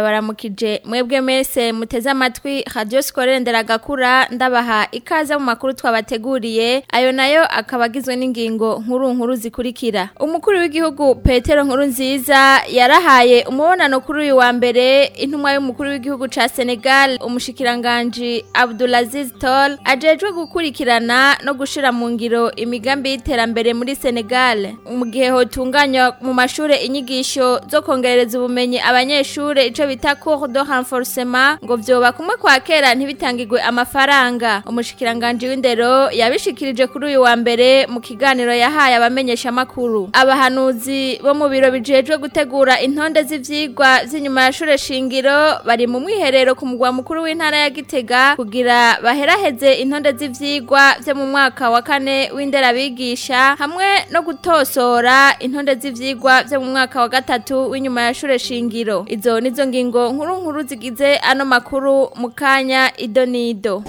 ndabaramukije mwebwe mwese muteze amatwi radio sikorere nderagakura ndabaha ikaze mu makuru twabateguriye ayo nayo akaba agizwe n'ingingo nkuru nkuru zikurikira umukuru w'igihugu petero nkuru nziza yarahaye umubonano kuri uyu wa mbere intumwa y'umukuru w'igihugu cya senegal umushikiranganji abdulaziz tol ajejwe gukurikirana no gushira mu ngiro imigambi y'iterambere muri senegal mu gihe hotunganywa mu mashuri inyigisho zo kongerereza ubumenyi abanyeshuri ico bita cour de renforcement ngo vyoba kumwe kwa kera ntibitangirwe amafaranga umushikiranganje w'indero yabishikirije kuri uyu wa mbere mu kiganiro yahaye abamenyesha makuru abahanuzi bo mu biro bijejwe gutegura intonde z'ivyigwa z'inyuma ya shure shingiro bari mu mwiherero ku mugwa mukuru w'intara ya Gitega kugira baheraheze intonde z'ivyigwa vyo mu mwaka wa kane w'indera bigisha hamwe no gutosora intonde z'ivyigwa vyo mu mwaka wa gatatu w'inyuma ya shure shingiro izo nizo ngingo nkuru nkuru zigize ano makuru mu kanya idonido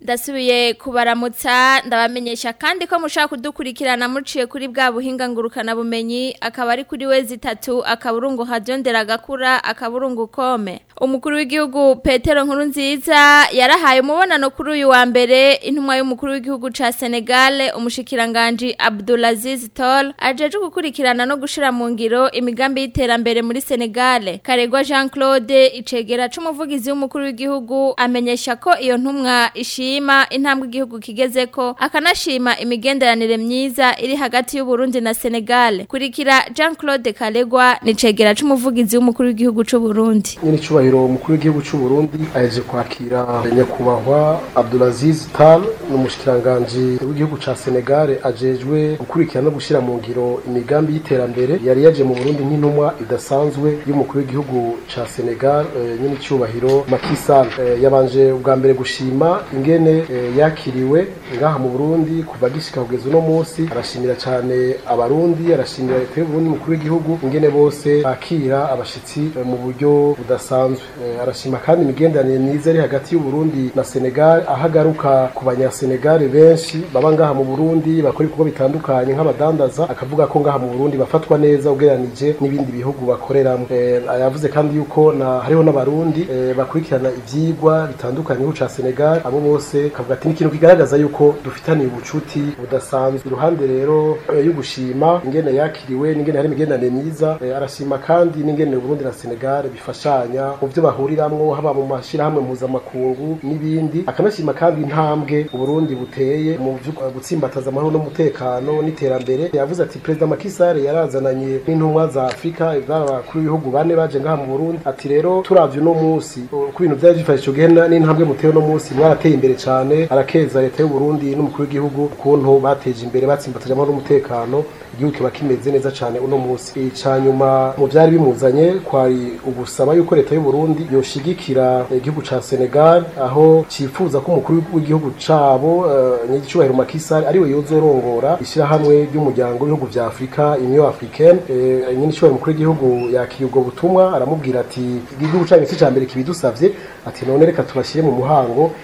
ndasubiye kubaramutsa ndabamenyesha kandi ko mushaka kudukurikirana muciye kuri bwa buhinga ngurukana bumenyi akaba ari kuri we zitatu akaburungu hajondera gakura akaburungu kome umukuru w'igihugu Petero nkuru nziza yarahaye umubonano kuri uyu wa mbere intumwa y'umukuru w'igihugu cya senegale umushikiranganji Abdulaziz Tall ajeje gukurikirana no gushira mu ngiro imigambi y'iterambere muri Senegal Karegwa Jean Claude icegera c'umuvugizi w'umukuru w'igihugu amenyesha ko iyo ntumwa ishi ashima intambwe igihugu kigezeko akanashima imigenderanire myiza iri hagati y'u na Senegal kurikira Jean Claude Kalegwa nicegera c'umuvugizi w'umukuru w'igihugu c'u Burundi ni cubahiro umukuru w'igihugu c'u Burundi aje kwakira nyakubahwa Abdulaziz Tal n'umushikiranganje w'igihugu ca Senegal ajejwe gukurikira no gushira mu ngiro imigambi y'iterambere yari yaje mu Burundi nk'intumwa idasanzwe y'umukuru w'igihugu ca Senegal eh, nyine cubahiro Macky Sall eh, yabanje ubwa mbere gushima ingene ingene eh, yakiriwe ngaha mu burundi kuva gishika kugeza uno munsi arashimira cyane abarundi arashimira leta y'uburundi mukuru w'igihugu ingene bose bakira abashitsi eh, mu buryo budasanzwe eh, arashima kandi imigenderanire myiza ari hagati y'uburundi na senegal aho agaruka ku banyasenegal benshi baba ngaha mu burundi bakora ibikorwa bitandukanye nk'abadandaza akavuga ko ngaha mu burundi bafatwa neza ugereranije n'ibindi bihugu bakoreramo yavuze kandi yuko hariho n'abarundi bakurikirana ibyigwa bitandukanye nk'uca senegal abo bose byose kavuga ati n'ikintu kigaragaza yuko dufitaniye ubucuti budasanzwe iruhande rero eh, yo gushima ingene yakiriwe n'ingene hari imigenderanire myiza eh, arashima kandi n'ingene Burundi na Senegal bifashanya mu byo bahuriramo haba mu mashirahamwe mpuzamakungu n'ibindi akanashima kandi intambwe Burundi buteye mu eh, gutsimbataza amahoro n'umutekano n'iterambere yavuze ati perezida Macky yarazananye n'intumwa za Afrika ivy'abakuru b'ibihugu bane baje ngaha mu Burundi ati rero turavye uno munsi uko ibintu vyari bifashe ugenda n'intambwe mutewe no munsi mwarateye imbere cyane arakeza leta y'u Burundi n'umukuru w'igihugu kuntu bateje imbere batsimbatanyamo n'umutekano igihugu kiba kimeze neza cyane uno munsi nyuma mu byari bimuzanye kwari ugusaba yuko leta y'u Burundi yoshigikira igihugu cya Senegal aho cifuza ko umukuru w'igihugu cabo uh, eh, nyigicubahiro Macky Sall ari we yozorongora ishyirahamwe ry'umuryango w'ibihugu vya Afurika Union Africaine e, eh, nyigicubahiro umukuru w'igihugu yakiriye ubwo butumwa aramubwira ati igihugu cyanyu cy'ambere kibidusavye ati none reka tubashyire mu muhango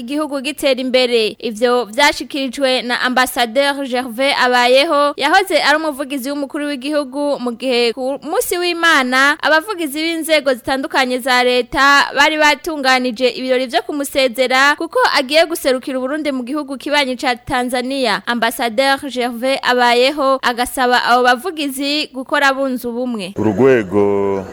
igihugu gitera imbere ivyo vyashikirijwe na ambassadeur Gervais Abayeho yahoze ari umuvugizi w'umukuru w'igihugu mu gihe ku munsi w'Imana abavugizi b'inzego zitandukanye za leta bari batunganije ibirori vyo kumusezera kuko agiye guserukira Burundi mu gihugu kibanyi ca Tanzania ambassadeur Gervais Abayeho agasaba abo bavugizi gukora bunzu bumwe urugwego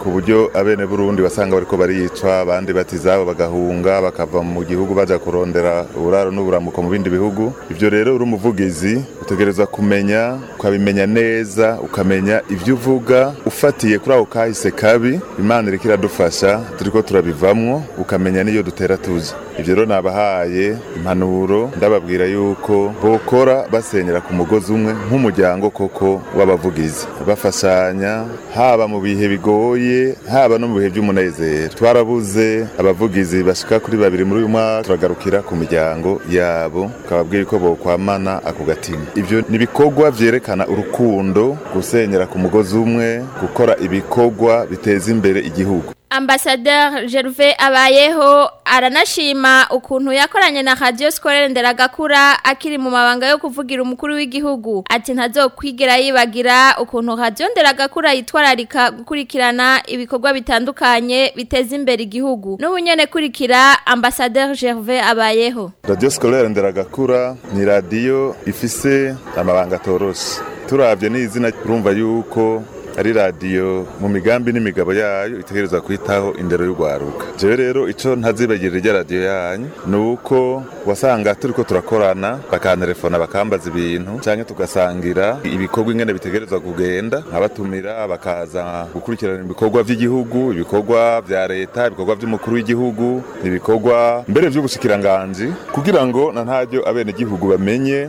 ku buryo abene Burundi basanga bariko baricwa abandi batizabo bagahunga bakava mu gihugu baja kurondera uburaro n'uburamuko mu bindi bihugu ivyo rero uri umuvugizi utegereza kumenya ukabimenya neza ukamenya ivyo uvuga ufatiye kuri aho kahise kabi imana iriko iradufasha turiko turabivamwo ukamenya niyo dutera tuzi ibyo rero nabahaye impanuro ndababwira yuko bokora basenyera ku mugozi umwe nk'umuryango koko w'abavugizi bafashanya haba mu bihe bigoye haba no mu bihe by'umunezero twarabuze abavugizi bashika kuri babiri muri uyu mwaka turagarukira ku miryango yabo ukababwira ko bokwamana ako gatima ibyo ni ibikorwa byerekana urukundo gusenyera ku mugozi umwe gukora ibikorwa biteza imbere igihugu ambasaderi Gervais abayeho aranashima ukuntu yakoranye na radiyo sikorere nderagakura akiri mu mabanga yo kuvugira umukuru w'igihugu ati ntazokwigira yibagira ukuntu radiyo nderagakura yitwararika gukurikirana ibikorwa bitandukanye biteza imbere igihugu n'ubunyene kurikira ambasaderi Gervais abayeho radiyo sikorere nderagakura ni radiyo ifise amabanga atoroshe turabye ni izina urumva yuko ari radiyo mu migambi n'imigabo yayo itegereza kwitaho indero y'urwaruka jewe rero icyo ntazibagirira irya radiyo yanyu ni uko wasanga turi ko turakorana bakantelefona bakambaza ibintu cyangwa tugasangira ibikorwa ingene bitegereza kugenda nkabatumira bakaza gukurikirana ibikorwa by'igihugu ibikorwa bya leta ibikorwa by'umukuru w'igihugu ibikorwa mbere by'ubushikiranganji kugira ngo na ntajyo abenegihugu bamenye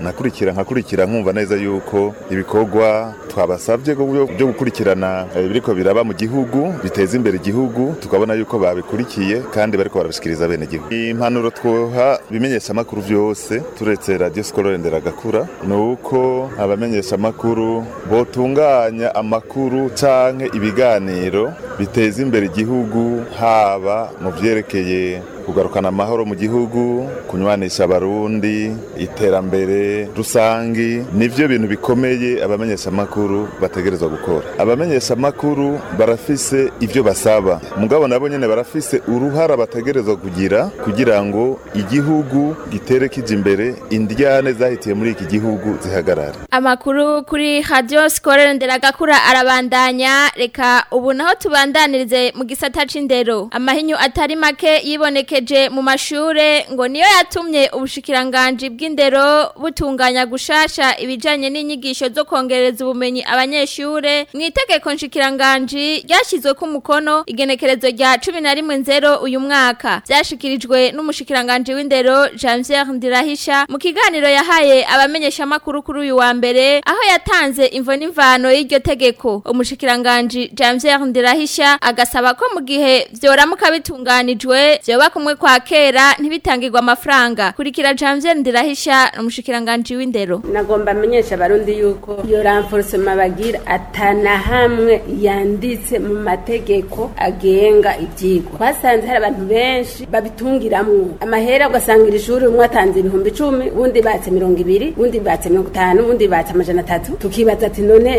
nakurikira nkakurikira nkumva neza yuko ibikorwa twabasabye byo gukurikirana eh, biriko biraba mu gihugu biteza imbere igihugu tukabona yuko babikurikiye kandi bariko barabishikiriza bene gihugu impanuro twoha bimenyesha byose turetse radio skolore agakura nuko abamenyesha amakuru botunganya amakuru canke ibiganiro biteza imbere igihugu haba mu byerekeye kugarukana amahoro mu gihugu kunywanisha abarundi iterambere rusange nibyo bintu bikomeye abamenyeshamakuru bategerezwa gukora abamenyeshamakuru barafise ibyo basaba mugabo nabo nyine barafise uruhara bategerezwa kugira kugira ngo igihugu gitere kije imbere indyane zahitiye muri iki gihugu zihagarare amakuru kuri radio scolaire nderagakura arabandanya reka ubu naho tubandanirize mu gisata c'indero amahinyu atari make yiboneke yerekeje mu mashure ngo niyo yatumye ubushikiranganji bw'indero butunganya gushasha ibijanye n'inyigisho zo kongereza ubumenyi abanyeshure mu itegeko nshikiranganji ryashyizwe ku mukono igenekerezo rya 11 uyu mwaka byashikirijwe n'umushikiranganji w'indero Jean-Pierre Ndirahisha mu kiganiro yahaye abamenyesha makuru kuri uyu wa mbere aho yatanze imvo n'imvano y'iryo tegeko umushikiranganji Jean-Pierre Ndirahisha agasaba ko mu gihe byoramuka bitunganijwe byoba kumwe kwa kera ntibitangirwa amafaranga kurikira Janvier Ndirahisha umushikiranganje w'indero nagomba amenyesha abarundi yuko Yo renforcement bagira atana hamwe yanditse mu mategeko agenga ibyigwa basanze hari abantu benshi babitungiramo amahera ugasanga iri shuri umwe atanze ibihumbi icumi wundi batse mirongo ibiri wundi batse mirongo itanu wundi batse amajana atatu tukibaza ati none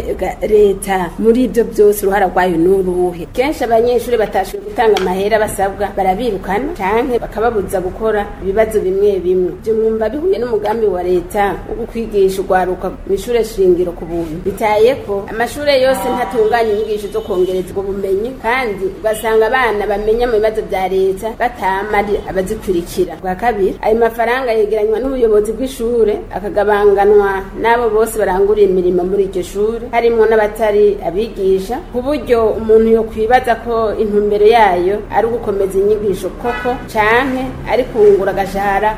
leta muri ibyo byose uruhara rwayo ni uruhe kenshi abanyeshuri batashoboye gutanga amahera basabwa barabirukana canke bakababuza gukora ibibazo bimwe bimwe byo mwumva bihuye n'umugambi wa leta wo kukwigisha urwaruka mu shingiro ku buntu bitaye ko amashure yose ntatunganye inyigisho zo kongereza ubwo bumenyi kandi ugasanga abana bamenya mu bibazo vya leta batama ari abazikurikira bwa kabiri ayo mafaranga yegeranywa n'ubuyobozi bw'ishure akagabanganwa n'abo bose baranguriye imirimo muri iryo shure harimwo n'abatari abigisha ku buryo umuntu yokwibaza ko intumbero yayo ari ugukomeza inyigisho koko cyane ari kungura agashahara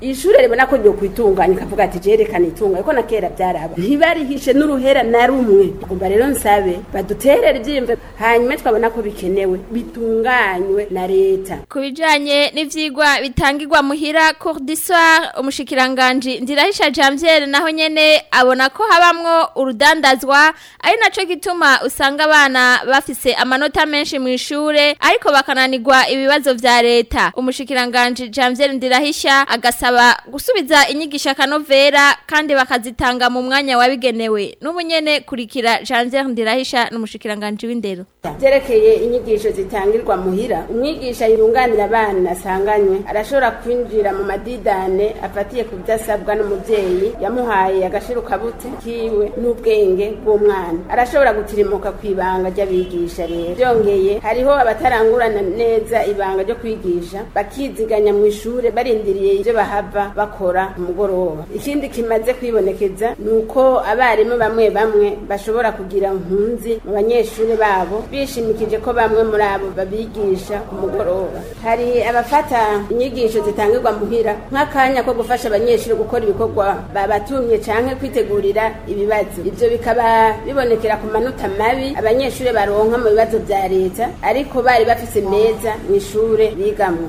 ishure ribona ko ryo kwitunganya ikavuga ati jerekana itunga ariko na kera byaraba ntibarihishe n'uruhera na rumwe kumva rero nsabe baduterere ibyiyumvo hanyuma twabona ko bikenewe bitunganywe na leta ku bijyanye n'ivyigwa bitangirwa muhira cour du umushikiranganji ndirahisha Janvier naho nyene abona ko habamwo urudandazwa ari naco gituma usanga abana bafise amanota menshi mu ishure ariko bakananirwa ibibazo vya leta umushikiranganji Janvier Janvier Ndirahisha agasaba gusubiza inyigisha kanovera kandi bakazitanga mu mwanya wabigenewe n'ubunyene kurikira Janvier Ndirahisha n'umushikiranganje w'indero byerekeye inyigisho zitangirwa muhira umwigisha yunganira abana asanganywe arashobora kwinjira mu madidane afatiye ku byasabwa n'umubyeyi yamuhaye agashiro kabutse kiwe n'ubwenge bw'umwana arashobora gutirimuka ku ibanga ry'abigisha rero byongeye hariho abatarangurana neza ibanga ryo kwigisha bakiziganya mu ishure barindiriye ivyo bahava bakora umugoroba. ikindi kimaze kwibonekeza nuko abarimu bamwe bamwe bashobora kugira mpunzi mu banyeshuri babo bishimikije ko bamwe muri abo babigisha ku mugoroba hari abafata inyigisho zitangirwa muhira nk'akanya ko gufasha abanyeshuri gukora ibikorwa babatumye canke kwitegurira ibibazo Ibyo bikaba bibonekera ku manota mabi abanyeshuri baronka mu bibazo bya leta ariko bari bafise meza ishuri bigamwo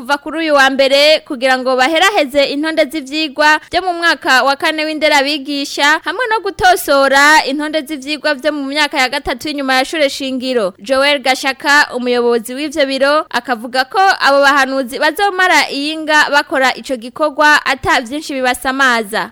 kuva kuri uyu wa mbere kugira ngo baheraheze intonde z'ibyigwa byo mu mwaka wa kane w'inderabigisha hamwe no gutosora intonde z'ibyigwa byo mu myaka ya gatatu y'inyuma ya shuri shingiro joel gashaka umuyobozi w'ibyo Gabiro akavuga ko abo bahanuzi bazomara iyinga bakora ico gikogwa ata byinshi bibasamaza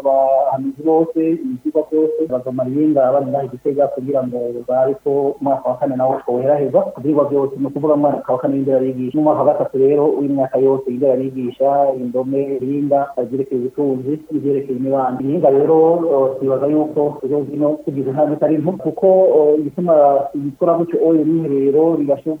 abahanuzi bose ibikorwa byose bagomba ibinga bari bahe igitega kugira ngo babe gatatu umwaka wa kane nawo ukaba weraheza ibyigwa byose ni ukuvuga mu wa kane w'inderabigisha n'umwaka wa gatatu rero w'imyaka yose y'inderabigisha indome ihinga ibyerekeye ubutunzi n'ibyerekeye imibano ihinga rero twibaza yuko ejo hino tugize intambwe itari nto kuko igituma gikora gutyo oyo mwiherero bigashobora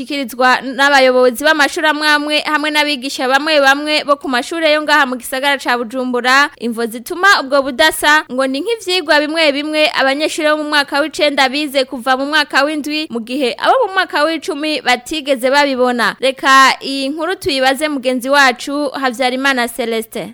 bishikirizwa n'abayobozi b'amashuri amwamwe hamwe n'abigisha bamwe bamwe bo ku mashure yo ngaha mu gisagara ca bujumbura imvo zituma ubwo budasa ngo ni nk'ivyigwa bimwe bimwe abanyeshure bo mu mwaka w'icenda bize kuva mu mwaka w'indwi mu gihe abo mu mwaka w'icumi batigeze babibona kubona reka iyi nkuru tuyibaze mugenzi wacu habyarimana Celeste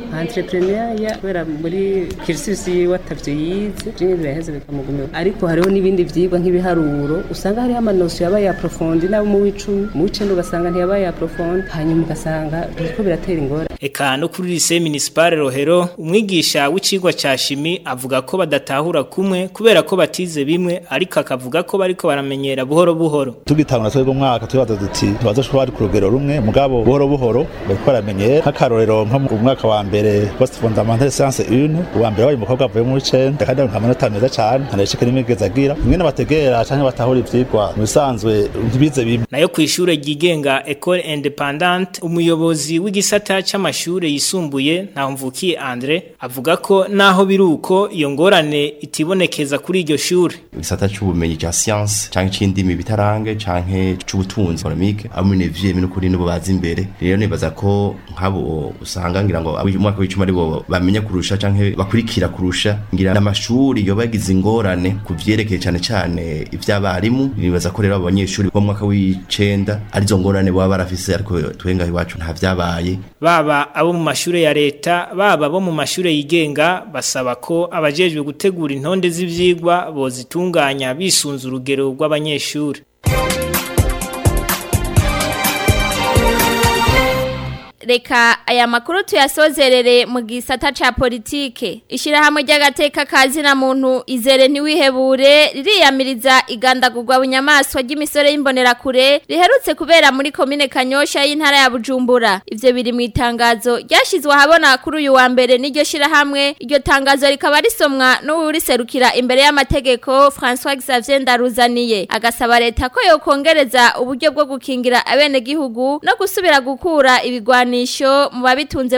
entrepreneuria kubera muri kirisisi yiwe yize ariko hariho n'ibindi byigwa nk'ibiharuro usanga hariho notion yaba yaprofonde nabo mu w'icumi mu w'icenda ugasanga ntiyaba yaprofonde hanyuma ugasanga biriko biratera ingora eka no kuri lycée municipal Rohero umwigisha w'icigwa ca shimi avuga ko badatahura kumwe kubera ko batize bimwe ariko akavuga ko bariko baramenyera buhoro buhoro tugitangura twebwe umwaka twibaza duti tubaza ko bari ku rugero rumwe mugabo buhoro buhoro bariko baramenyera nk'akarorero nko mu mwaka wa mbere post fondamentale science 1 wa mbere wabaye umukobwa avuye mu 9 kandi nka manota meza cyane ntarashika nimwe gezagira mwene bategera cyane batahura ivyigwa mu ubusanzwe bize nayo ku ishure ryigenga Ecole Independante umuyobozi w'igisata cy'amashuri yisumbuye ntamvukiye Andre avuga ko naho biruko iyo ngorane itibonekeza kuri iryo shure igisata cy'ubumenyi cya science canke c'indimi bitarange canke c'ubutunzi economique amwe nevye n'ukuri n'ububazi imbere rero nibaza ko nk'abo usanga ngira ngo umwaka w'icumi ari bamenya kurusha canke bakurikira kurusha ngira n'amashuri yobagize ingorane ku vyerekeye cyane cyane ibyabarimu nibaza ko bakorera abanyeshuri bo mwaka w'icenda arizo ngorane baba barafise ariko twenga iwacu nta vyabaye baba abo mu mashuri ya leta baba bo mu mashuri yigenga basaba ko abajejwe gutegura intonde z'ivyigwa bozitunganya bisunze urugero rw'abanyeshuri reka aya makuru tuyasozerere mu gisata ca politike ishirahamwe ry'agateka kazina muntu izere ntiwihebure ririyamiriza igandagurwa bunyamaswa y’imbonera kure riherutse kubera muri komine kanyosha y'intara ya bujumbura ivyo biri mu itangazo ryashizwe habona kuri uyu wa mbere n'iryo shirahamwe iryo tangazo rikaba risomwa n’uwuri serukira imbere y'amategeko François xavier ndaruzaniye agasaba leta ko yokongereza uburyo bwo gukingira abenegihugu no gusubira gukura ibigwano amasanisho mu batabifitiye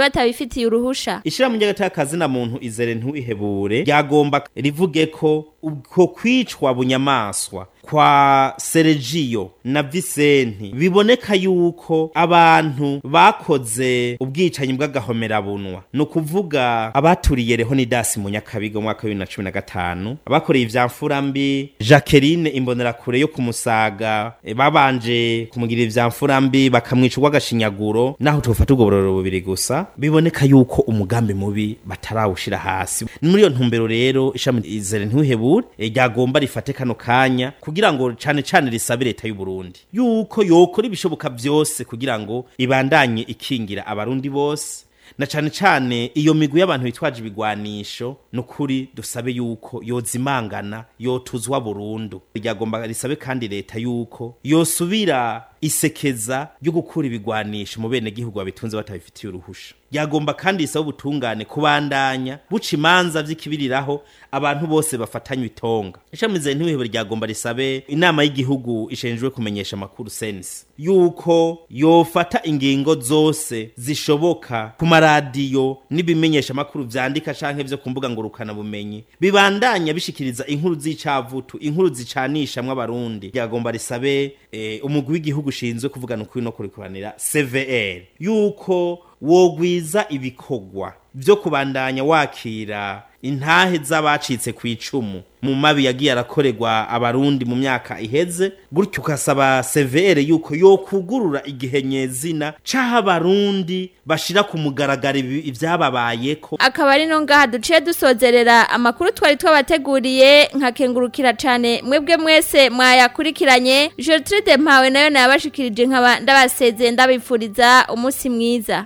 uruhusha ishyirahamwe ry'agatakazi na muntu izere ntuihebure ryagomba rivuge ko ubwo kwicwa bunyamaswa kwa Sergio na Vicente biboneka yuko abantu bakoze ubwicanyi bw'agahomerabunwa ni ukuvuga abaturiye Leonidas Munyakabiga mu mwaka wa gatanu abakoreye ivyamfura mbi Jacqueline imbonerakure yo kumusaga eh, babanje kumugirira ivyamfura mbi bakamwica urwagashinyaguro naho tufata ubwo bubiri gusa biboneka yuko umugambi mubi batarawushyira hasi muri iyo ntumbero rero ishami izere ntuhebure eh, ryagomba rifate kano kanya ku kugira ngo cyane cyane risabe leta y'u Burundi yuko yokora ibishoboka byose kugira ngo ibandanye ikingira abarundi bose na cyane cyane iyo migwi y'abantu bitwaje ibigwanisho nukuri dusabe yuko yozimangana yotuzwa burundu ryagomba risabe kandi leta yuko yosubira isekeza ryo gukura ibigwanisho mu bene gihugu babitunze batabifitiye uruhusha yagomba kandi risaba ubutungane kubandanya buca imanza by’ikibiriraho abantu bose bafatanye itonga ishamize ntihebe ryagomba risabe inama y'igihugu ishinjwe kumenyesha makuru sense yuko yofata ingingo zose zishoboka ku maradiyo n'ibimenyesha makuru vyandika canke vyo kumbuga ngurukana bumenyi bibandanya bishikiriza inkuru z'icavutu inkuru zicanishamwe abarundi ryagomba risabe e, umugwi w'igihugu gushinzwe kuvugana ukuri no kurikuranira CVR yuko wogwiza ibikorwa byo kubandanya wakira intahe z'abacitse ku icumu mu mabi yagiye arakorerwa abarundi mu myaka iheze gutyo ugasaba severe yuko yo kugurura igihe nyezina caho abarundi bashira ku mugaragaro ibyababaye ko akaba ari no ngaha duciye dusozerera amakuru twari twabateguriye nkakengurukira cyane mwebwe mwese mwayakurikiranye Gertrude Mpawe nayo nayabashikirije nkaba ndabasezeye ndabifuriza umunsi mwiza